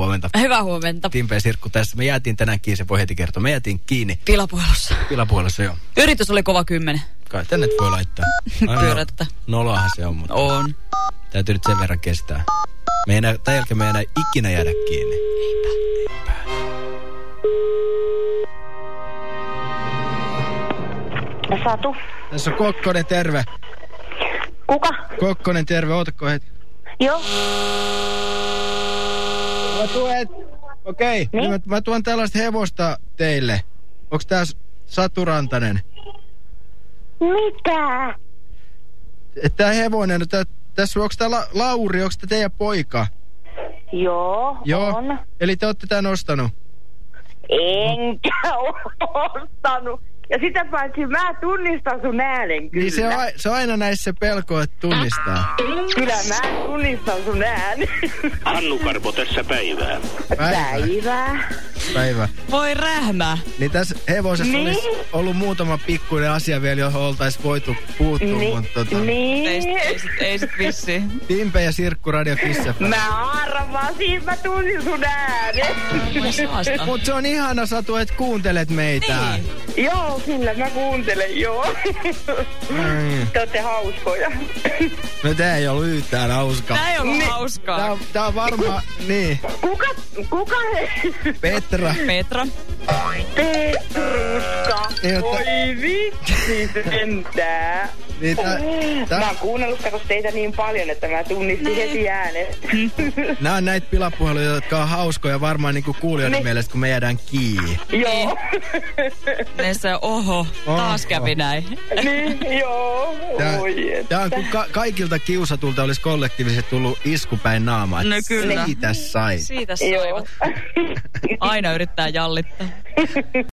huomenta. Hyvää huomenta. Timpe ja Sirkku tässä. Me jäätiin tänään kiinni, se voi heti kertoa. Me jäätiin kiinni Pilapuhelussa. pilapuolessa jo. Yritys oli kova kymmenen. Kai tänne voi laittaa. Pyörättä. Noloahan se on, mutta On. täytyy nyt sen verran kestää. Me ei enää, tämän jälkeen me ei enää ikinä jäädä kiinni. Satu. Tässä on Kokkonen, terve. Kuka? Kokkonen, terve. Ootako hetki? Joo. Mä tuon, okei, okay. Niin? mä, mä tuon tällaista hevosta teille. Onks tää Satu Rantanen? Mitä? Tää hevonen, tää, tässä onks tää La, Lauri, onks tää teidän poika? Joo, Joo. on. Eli te ootte tän ostanut? Enkä ole ostanut. Ja sitä paitsi mä tunnistan sun äänen kyllä. Niin se on, se on aina näissä pelko, että tunnistaa. Kyllä mä tunnistan sun äänen. Hannu Karpo tässä päivää. Päivää. Päivä. Voi rähmä. Niin tässä hevosessa Niin. olisi ollut muutama pikkuinen asia vielä, johon oltaisiin voitu puuttua, Ni- mutta tota, Ei, niin. sit- ei, sit- ei sit vissi. Timpe ja Sirkku Radio Kiss FM. Mä arvasin, mä tunsin sun äänen. Mut se on ihana Satu, että kuuntelet meitä. Niin. joo, kyllä mä kuuntelen, joo. Niin. Te ootte hauskoja. No tää ei ollut yhtään hauska. Tää ei ollut Niin. Tää hauskaa. on, tää on varmaan, niin, Kuka, kuka he? Petra. Petra. Petruska. Niin, että- Oi vitsi sentää. Niin tää, Mä oon kuunnellut kato teitä niin paljon, että mä tunnistin heti äänen. nää on näitä pilapuheluja, jotka on hauskoja varmaan niinku kuulijoiden Niin. mielestä, kun me jäädään kiinni. joo. Ne se, oho, taas kävi näin. niin, joo. Tää, tää on kun ka- kaikilta kiusatulta olisi kollektiivisesti tullut iskupäin naama. No kyllä. Siitä sai. Siitä saivat. Aina yrittää jallittaa.